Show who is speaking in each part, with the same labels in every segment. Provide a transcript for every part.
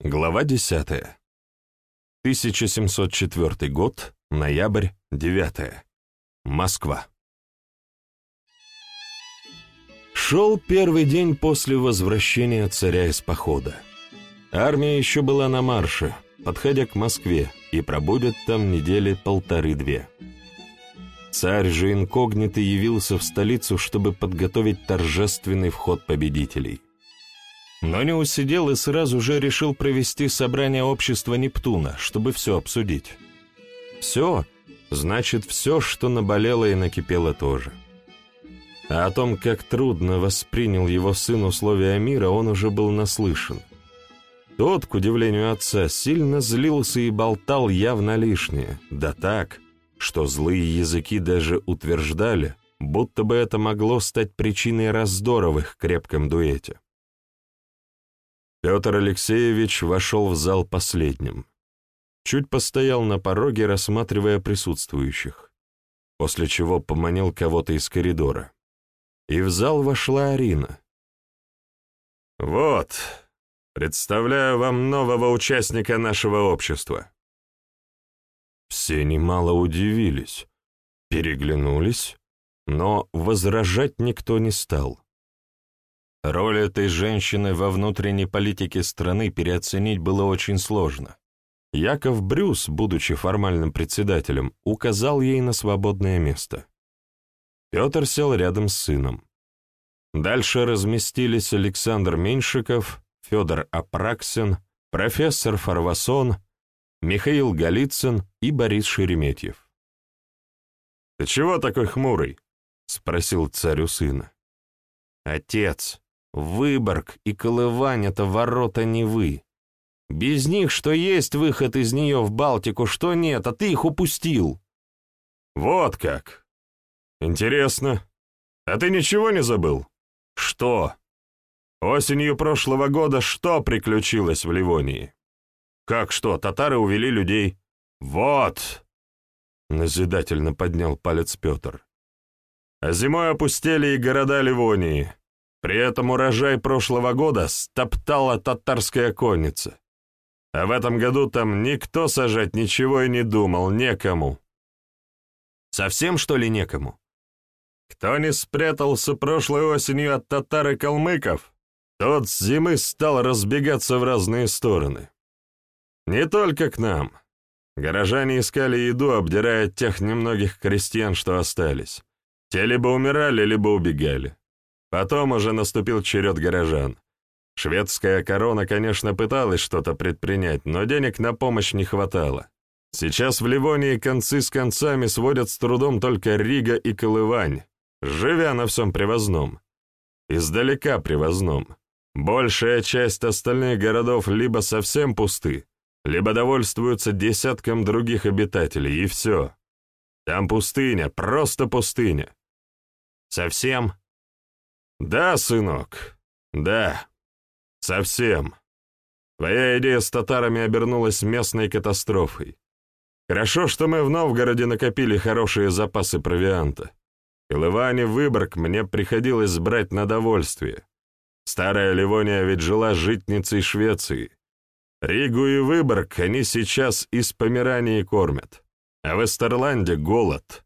Speaker 1: Глава 10. 1704 год, ноябрь, 9. Москва. Шел первый день после возвращения царя из похода. Армия еще была на марше, подходя к Москве, и пробудет там недели полторы-две. Царь же инкогнито явился в столицу, чтобы подготовить торжественный вход победителей. Но не усидел и сразу же решил провести собрание общества Нептуна, чтобы все обсудить. Все, значит, все, что наболело и накипело тоже. А о том, как трудно воспринял его сын условия мира, он уже был наслышан. Тот, к удивлению отца, сильно злился и болтал явно лишнее, да так, что злые языки даже утверждали, будто бы это могло стать причиной раздора в их крепком дуэте. Петр Алексеевич вошел в зал последним. Чуть постоял на пороге, рассматривая присутствующих, после чего поманил кого-то из коридора. И в зал вошла Арина. «Вот, представляю вам нового участника нашего общества», все немало удивились, переглянулись, но возражать никто не стал. Роль этой женщины во внутренней политике страны переоценить было очень сложно. Яков Брюс, будучи формальным председателем, указал ей на свободное место. Петр сел рядом с сыном. Дальше разместились Александр Меньшиков, Федор Апраксин, профессор Фарвасон, Михаил Голицын и Борис Шереметьев. «Ты чего такой хмурый?» — спросил царь у сына. «Отец, Выборг и Колывань — это ворота Невы. Без них что есть выход из нее в Балтику, что нет, а ты их упустил». «Вот как! Интересно. А ты ничего не забыл?» «Что?» «Осенью прошлого года что приключилось в Ливонии?» «Как что, татары увели людей?» «Вот!» — назидательно поднял палец Петр. «А зимой опустели и города Ливонии. При этом урожай прошлого года стоптала татарская конница. А в этом году там никто сажать ничего и не думал, некому». «Совсем, что ли, некому?» «Кто не спрятался прошлой осенью от татар и калмыков, тот с зимы стал разбегаться в разные стороны. Не только к нам. Горожане искали еду, обдирая тех немногих крестьян, что остались. Те либо умирали, либо убегали. Потом уже наступил черед горожан. Шведская корона, конечно, пыталась что-то предпринять, но денег на помощь не хватало. Сейчас в Ливонии концы с концами сводят с трудом только Рига и Колывань, живя на всем привозном. Издалека привозном. Большая часть остальных городов либо совсем пусты, либо довольствуются десятком других обитателей, и все. Там пустыня, просто пустыня. Совсем? Да, сынок, да, совсем. Твоя идея с татарами обернулась местной катастрофой. Хорошо, что мы в Новгороде накопили хорошие запасы провианта. Колывань и Выборг мне приходилось брать на довольствие. Старая Ливония ведь жила житницей Швеции. Ригу и Выборг они сейчас из Померании кормят, а в Эстерланде голод.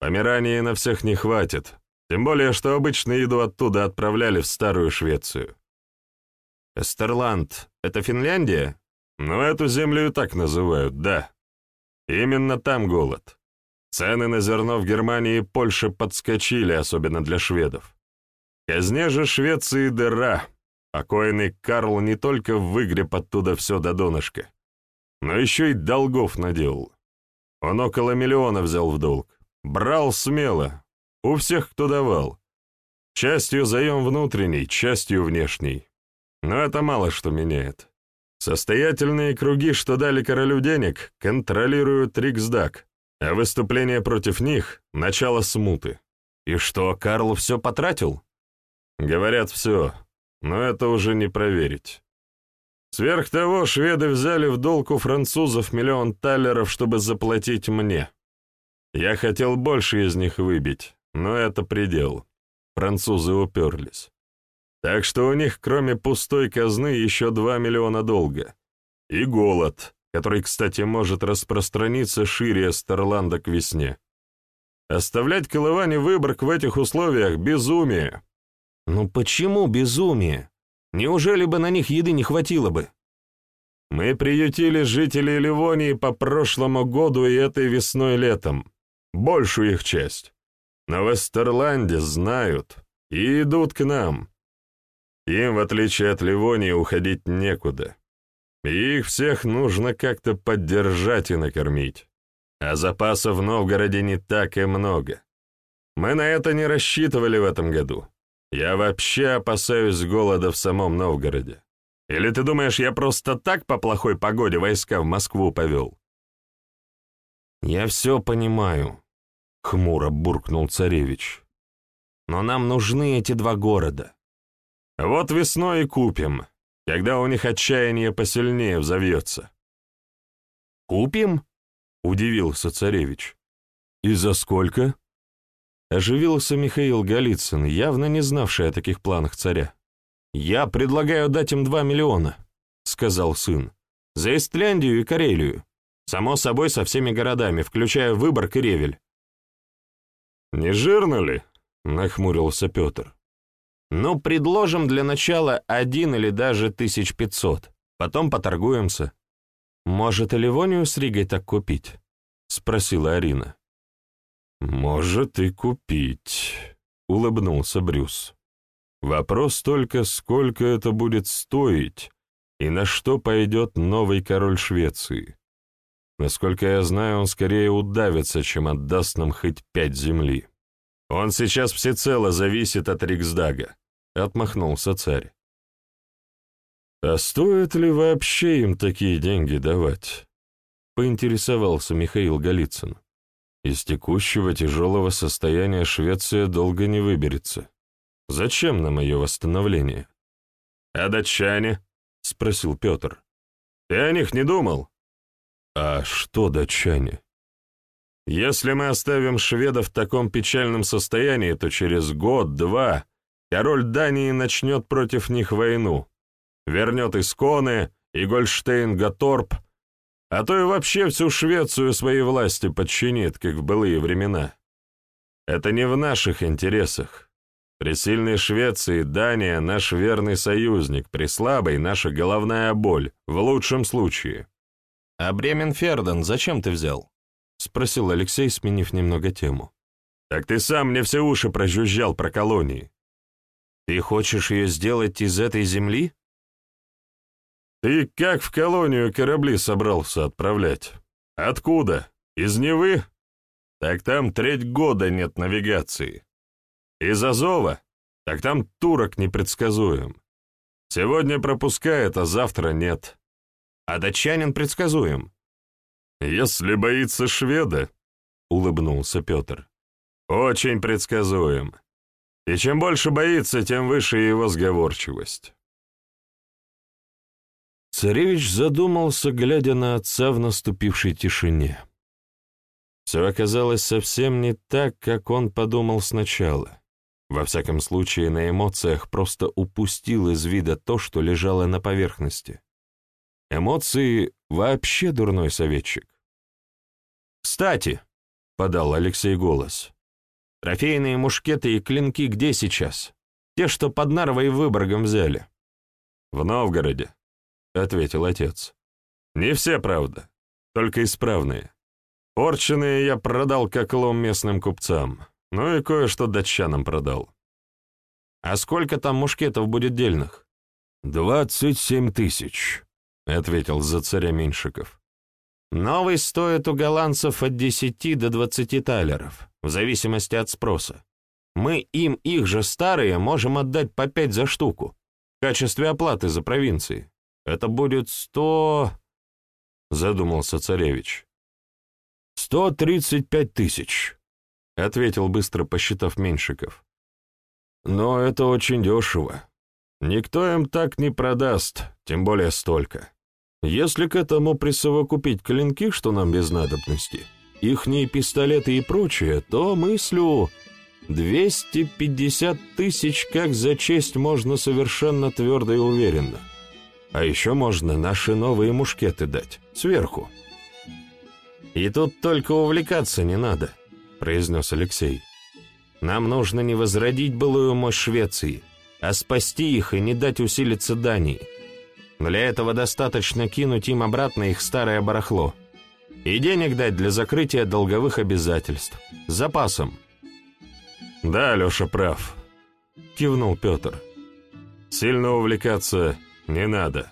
Speaker 1: Померании на всех не хватит, тем более, что обычную еду оттуда отправляли в Старую Швецию. Эстерланд — это Финляндия? Ну, эту землю и так называют, да. Именно там голод. Цены на зерно в Германии и Польше подскочили, особенно для шведов. Казне же Швеции дыра — Покойный Карл не только выгреб оттуда все до донышка, но еще и долгов наделал. Он около миллиона взял в долг. Брал смело. У всех, кто давал. Частью заем внутренний, частью внешний. Но это мало что меняет. Состоятельные круги, что дали королю денег, контролируют Риксдаг, а выступление против них — начало смуты. И что, Карл все потратил? Говорят, все но это уже не проверить. Сверх того, шведы взяли в долг у французов миллион талеров, чтобы заплатить мне. Я хотел больше из них выбить, но это предел. Французы уперлись. Так что у них, кроме пустой казны, еще два миллиона долга. и голод, который, кстати, может распространиться шире Эстерланда к весне. Оставлять Колывани Выборг в этих условиях — безумие.
Speaker 2: Ну почему безумие? Неужели бы на них еды не хватило бы?
Speaker 1: Мы приютили жителей Ливонии по прошлому году и этой весной-летом, большую их часть. Но в Эстерланде знают и идут к нам. Им, в отличие от Ливонии, уходить некуда. Их всех нужно как-то поддержать и накормить. А запасов в Новгороде не так и много. Мы на это не рассчитывали в этом году. Я вообще опасаюсь голода в самом Новгороде. Или ты думаешь, я просто так по плохой погоде войска в Москву повел?»
Speaker 2: «Я все понимаю», — хмуро буркнул царевич. «Но нам нужны эти два города».
Speaker 1: «Вот весной и купим, когда у них отчаяние посильнее взовьется».
Speaker 2: «Купим?» — удивился царевич. «И за сколько?» Оживился Михаил Голицын, явно не знавший о таких планах царя. «Я предлагаю дать им два миллиона», — сказал сын. «За Истляндию и Карелию. Само собой, со всеми городами, включая Выборг и Ревель».
Speaker 1: «Не жирно ли?» — нахмурился Петр.
Speaker 2: «Ну, предложим для начала один или даже тысяч пятьсот. Потом поторгуемся». «Может, и Ливонию с Ригой так купить?» — спросила Арина.
Speaker 1: «Может и купить», — улыбнулся Брюс. «Вопрос только, сколько это будет стоить и на что пойдет новый король Швеции. Насколько я знаю, он скорее удавится, чем отдаст нам хоть пять земли. Он сейчас всецело зависит от Риксдага», — отмахнулся царь. «А стоит ли вообще им такие деньги давать?» — поинтересовался Михаил Голицын. Из текущего тяжелого состояния Швеция долго не выберется. Зачем нам ее восстановление? «А датчане?» — спросил Петр. «Ты о них не думал?» «А что датчане?» «Если мы оставим шведов в таком печальном состоянии, то через год-два король Дании начнет против них войну, вернет Исконы и Гольштейн-Гаторп, а то и вообще всю Швецию своей власти подчинит, как в былые времена. Это не в наших интересах. При сильной Швеции Дания — наш верный союзник, при слабой — наша головная боль, в лучшем случае.
Speaker 2: «А Бремен-Ферден зачем ты взял?» — спросил Алексей, сменив немного тему.
Speaker 1: «Так ты сам мне все уши прожужжал про колонии».
Speaker 2: «Ты хочешь ее сделать из этой земли?»
Speaker 1: Ты как в колонию корабли собрался отправлять? Откуда? Из Невы? Так там треть года нет навигации. Из Азова? Так там турок непредсказуем. Сегодня пропускает, а завтра нет.
Speaker 2: А датчанин предсказуем.
Speaker 1: Если боится шведа, — улыбнулся Петр, — очень предсказуем. И чем больше боится, тем выше его сговорчивость.
Speaker 2: Царевич задумался, глядя на отца в наступившей тишине. Все оказалось совсем не так, как он подумал сначала. Во всяком случае, на эмоциях просто упустил из вида то, что лежало на поверхности. Эмоции — вообще дурной советчик. «Кстати», — подал Алексей голос, — «трофейные мушкеты и клинки где сейчас? Те, что под Нарвой и Выборгом взяли».
Speaker 1: «В Новгороде», — ответил отец. «Не все, правда, только исправные. Порченые я продал как лом местным купцам, ну и кое-что датчанам продал».
Speaker 2: «А сколько там мушкетов будет дельных?»
Speaker 1: «Двадцать семь тысяч», — ответил за царя Меньшиков.
Speaker 2: «Новый стоит у голландцев от десяти до двадцати талеров, в зависимости от спроса. Мы им их же старые можем отдать по пять за штуку, в качестве оплаты за провинции. Это будет сто...» — задумался царевич.
Speaker 1: «Сто тридцать пять тысяч», — ответил быстро, посчитав Меньшиков. «Но это очень дешево. Никто им так не продаст, тем более столько. Если к этому присовокупить клинки, что нам без надобности, ихние пистолеты и прочее, то мыслю...» пятьдесят тысяч как за честь можно совершенно твердо и уверенно.
Speaker 2: А еще можно наши новые мушкеты дать, сверху. И тут только увлекаться не надо, произнес Алексей. Нам нужно не возродить былую мощь Швеции, а спасти их и не дать усилиться Дании. Для этого достаточно кинуть им обратно их старое барахло. И денег дать для закрытия долговых обязательств. С запасом.
Speaker 1: «Да, Леша прав», — кивнул Петр. «Сильно увлекаться не надо».